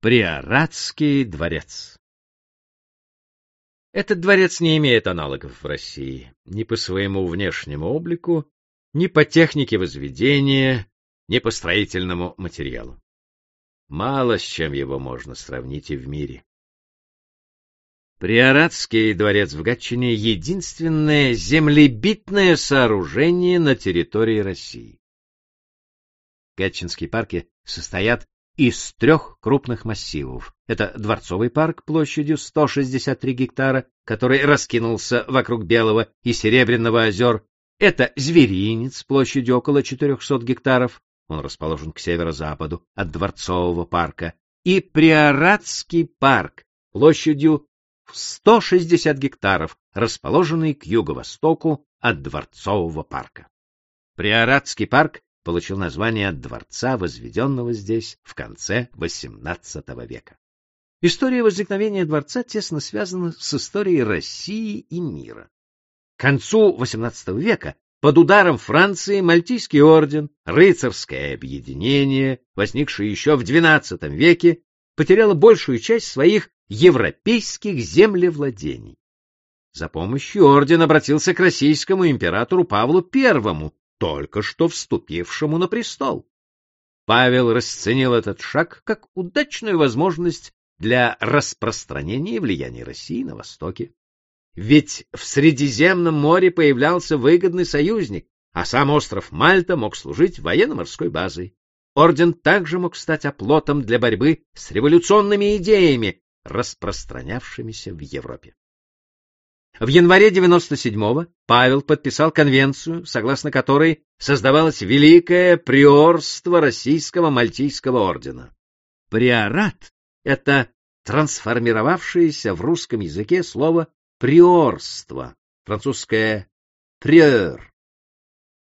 Приоратский дворец Этот дворец не имеет аналогов в России ни по своему внешнему облику, ни по технике возведения, ни по строительному материалу. Мало с чем его можно сравнить и в мире. Приоратский дворец в Гатчине — единственное землебитное сооружение на территории России. Гатчинские парки состоят из трех крупных массивов. Это Дворцовый парк площадью 163 гектара, который раскинулся вокруг Белого и Серебряного озер. Это Зверинец площадью около 400 гектаров. Он расположен к северо-западу от Дворцового парка. И Приоратский парк площадью в 160 гектаров, расположенный к юго-востоку от Дворцового парка. Приоратский парк получил название дворца, возведенного здесь в конце XVIII века. История возникновения дворца тесно связана с историей России и мира. К концу XVIII века под ударом Франции Мальтийский орден, рыцарское объединение, возникшее еще в XII веке, потеряло большую часть своих европейских землевладений. За помощью орден обратился к российскому императору Павлу I, только что вступившему на престол. Павел расценил этот шаг как удачную возможность для распространения влияния России на Востоке. Ведь в Средиземном море появлялся выгодный союзник, а сам остров Мальта мог служить военно-морской базой. Орден также мог стать оплотом для борьбы с революционными идеями, распространявшимися в Европе. В январе 97-го Павел подписал конвенцию, согласно которой создавалось Великое Приорство Российского Мальтийского ордена. Приорат — это трансформировавшееся в русском языке слово «приорство», французское «приeur».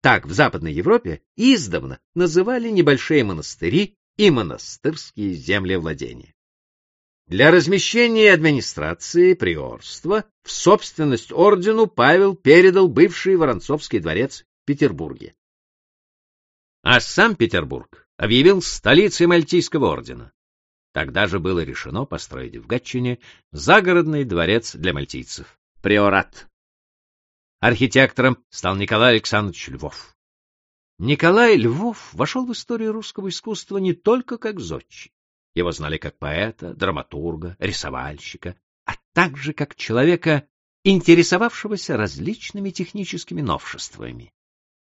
Так в Западной Европе издавна называли небольшие монастыри и монастырские землевладения. Для размещения администрации приорства в собственность ордену Павел передал бывший Воронцовский дворец в Петербурге. А сам Петербург объявил столицей Мальтийского ордена. Тогда же было решено построить в Гатчине загородный дворец для мальтийцев — приорат. Архитектором стал Николай Александрович Львов. Николай Львов вошел в историю русского искусства не только как зодчий. Его знали как поэта, драматурга, рисовальщика, а также как человека, интересовавшегося различными техническими новшествами.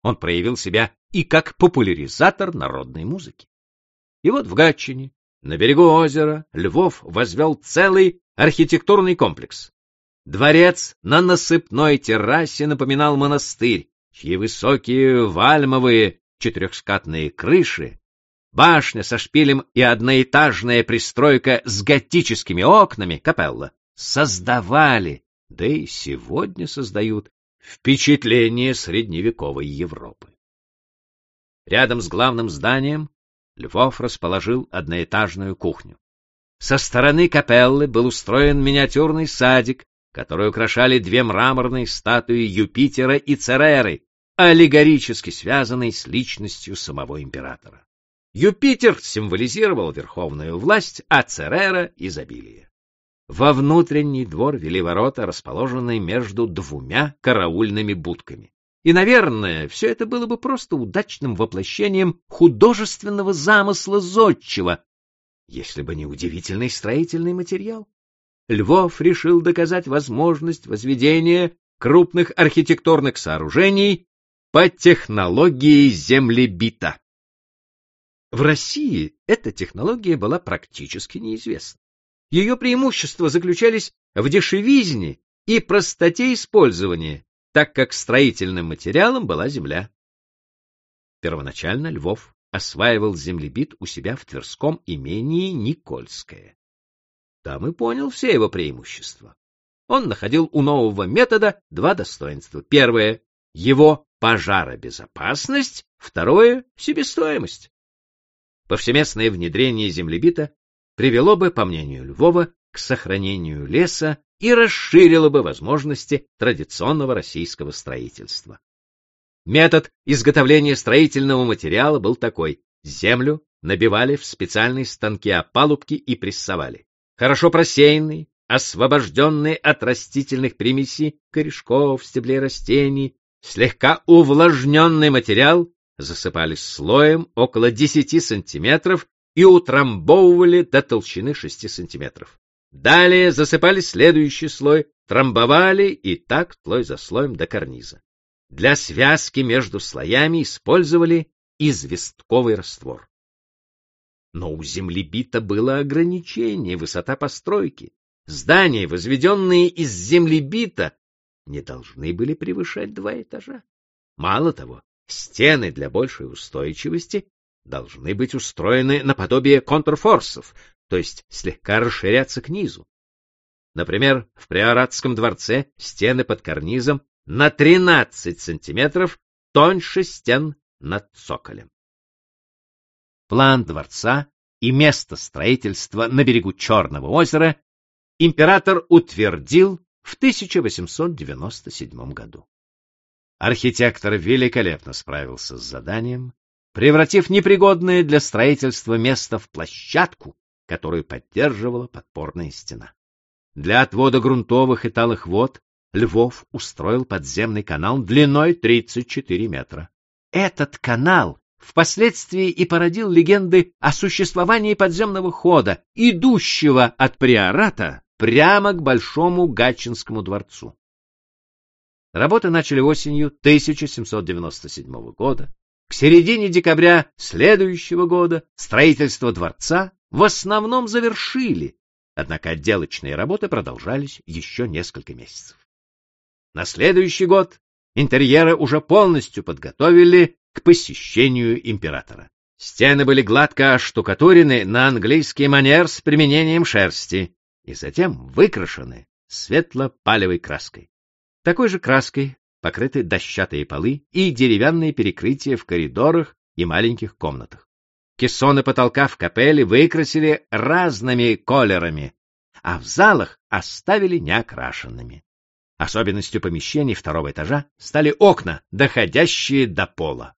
Он проявил себя и как популяризатор народной музыки. И вот в Гатчине, на берегу озера, Львов возвел целый архитектурный комплекс. Дворец на насыпной террасе напоминал монастырь, чьи высокие вальмовые четырехскатные крыши Башня со шпилем и одноэтажная пристройка с готическими окнами, капелла, создавали, да и сегодня создают, впечатление средневековой Европы. Рядом с главным зданием Львов расположил одноэтажную кухню. Со стороны капеллы был устроен миниатюрный садик, который украшали две мраморные статуи Юпитера и Цереры, аллегорически связанные с личностью самого императора. Юпитер символизировал верховную власть, а Церера — изобилие. Во внутренний двор вели ворота, расположенные между двумя караульными будками. И, наверное, все это было бы просто удачным воплощением художественного замысла зодчего, если бы не удивительный строительный материал. Львов решил доказать возможность возведения крупных архитектурных сооружений по технологии землебита. В России эта технология была практически неизвестна. Ее преимущества заключались в дешевизне и простоте использования, так как строительным материалом была земля. Первоначально Львов осваивал землебит у себя в Тверском имении Никольское. Там и понял все его преимущества. Он находил у нового метода два достоинства. Первое — его пожаробезопасность, второе — себестоимость повсеместное внедрение землебита привело бы, по мнению Львова, к сохранению леса и расширило бы возможности традиционного российского строительства. Метод изготовления строительного материала был такой. Землю набивали в специальные станки опалубки и прессовали. Хорошо просеянный, освобожденный от растительных примесей, корешков, стеблей растений, слегка увлажненный материал засыпали слоем около 10 сантиметров и утрамбовывали до толщины 6 сантиметров. Далее засыпали следующий слой, трамбовали и так слой за слоем до карниза. Для связки между слоями использовали известковый раствор. Но у землебита было ограничение, высота постройки. Здания, возведенные из землебита, не должны были превышать два этажа. Мало того, стены для большей устойчивости должны быть устроены наподобие контрфорсов, то есть слегка расширяться к низу. Например, в Приоратском дворце стены под карнизом на 13 сантиметров тоньше стен над цоколем. План дворца и место строительства на берегу Черного озера император утвердил в 1897 году. Архитектор великолепно справился с заданием, превратив непригодное для строительства место в площадку, которую поддерживала подпорная стена. Для отвода грунтовых и талых вод Львов устроил подземный канал длиной 34 метра. Этот канал впоследствии и породил легенды о существовании подземного хода, идущего от приората прямо к Большому Гатчинскому дворцу. Работы начали осенью 1797 года. К середине декабря следующего года строительство дворца в основном завершили, однако отделочные работы продолжались еще несколько месяцев. На следующий год интерьеры уже полностью подготовили к посещению императора. Стены были гладко оштукатурены на английский манер с применением шерсти и затем выкрашены светло-палевой краской. Такой же краской покрыты дощатые полы и деревянные перекрытия в коридорах и маленьких комнатах. Кессоны потолка в капелле выкрасили разными колерами, а в залах оставили неокрашенными. Особенностью помещений второго этажа стали окна, доходящие до пола.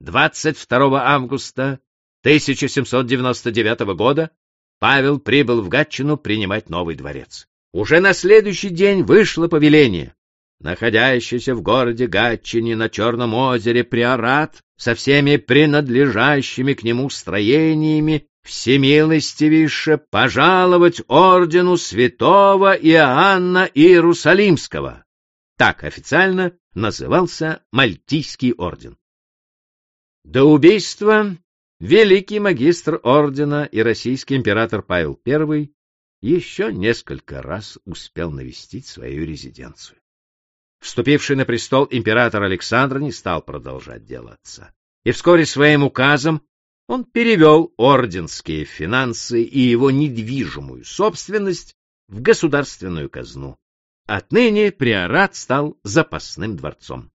22 августа 1799 года Павел прибыл в Гатчину принимать новый дворец. Уже на следующий день вышло повеление. Находящийся в городе Гатчине на Черном озере Приорат со всеми принадлежащими к нему строениями всемилостивейше пожаловать ордену святого Иоанна Иерусалимского. Так официально назывался Мальтийский орден. До убийства великий магистр ордена и российский император Павел I еще несколько раз успел навестить свою резиденцию. Вступивший на престол император Александр не стал продолжать дело отца. И вскоре своим указом он перевел орденские финансы и его недвижимую собственность в государственную казну. Отныне приорат стал запасным дворцом.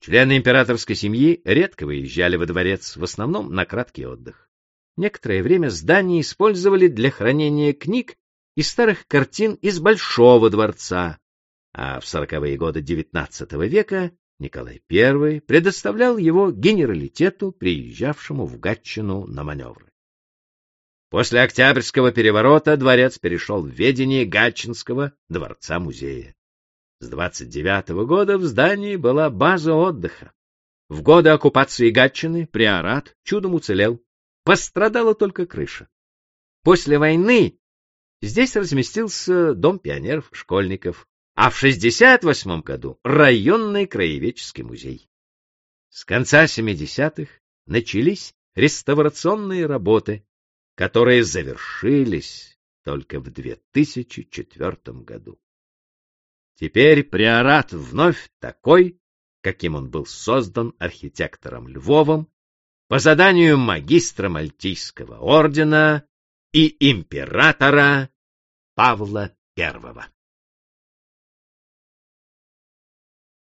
Члены императорской семьи редко выезжали во дворец, в основном на краткий отдых. Некоторое время здание использовали для хранения книг и старых картин из Большого дворца, а в сороковые годы XIX века Николай I предоставлял его генералитету, приезжавшему в Гатчину на маневры. После Октябрьского переворота дворец перешел в ведение Гатчинского дворца-музея. С 29 -го года в здании была база отдыха. В годы оккупации Гатчины приорат чудом уцелел. Пострадала только крыша. После войны здесь разместился дом пионеров-школьников, а в 68 году районный краеведческий музей. С конца 70-х начались реставрационные работы, которые завершились только в 2004 году. Теперь приорат вновь такой, каким он был создан архитектором Львовым по заданию магистра Мальтийского ордена и императора Павла I.